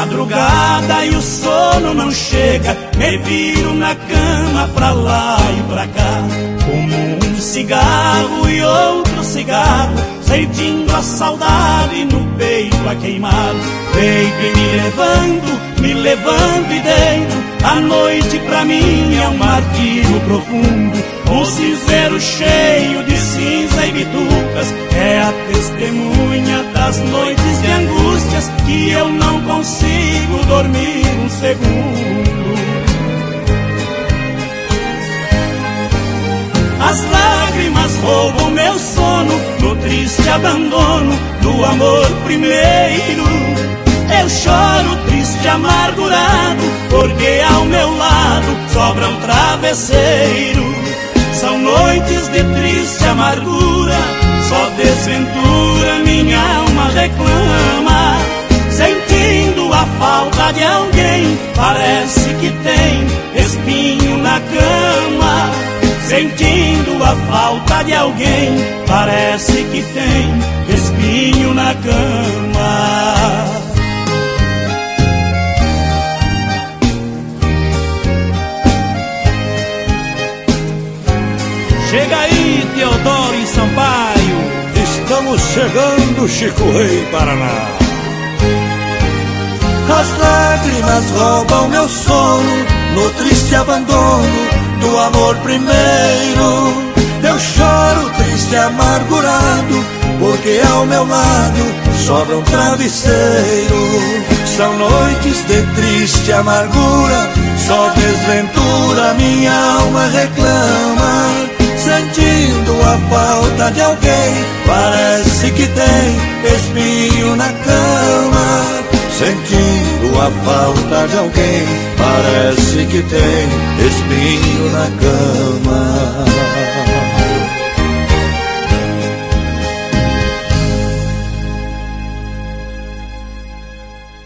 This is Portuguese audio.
Madrugada e o sono não chega, me viro na cama pra lá e pra cá. Como um cigarro e outro cigarro, sentindo a saudade no peito a queimar. E me levando, me levando e dentro. A noite pra mim é um martírio profundo, um cinzeiro cheio de cinza e bitucas. É a testemunha das noites de angústias que eu não consigo dormir um segundo. As lágrimas roubam meu sono no triste abandono do amor primeiro. Eu choro triste, amargurado, porque ao meu lado sobra um travesseiro. São noites de triste amargura, só desventura minha alma reclama. Sentindo a falta de alguém, parece que tem espinho na cama. Sentindo a falta de alguém, parece que tem espinho na cama. Chega aí, Teodoro e Sampaio. Estamos chegando, Chico Rei Paraná. As lágrimas roubam meu sono no triste abandono do amor primeiro. Eu choro triste, amargurado, porque ao meu lado sobra um travesseiro. São noites de triste amargura, só desventura minha alma reclama. A falta de alguém, parece que tem espinho na cama. Sentindo a falta de alguém, parece que tem espinho na cama.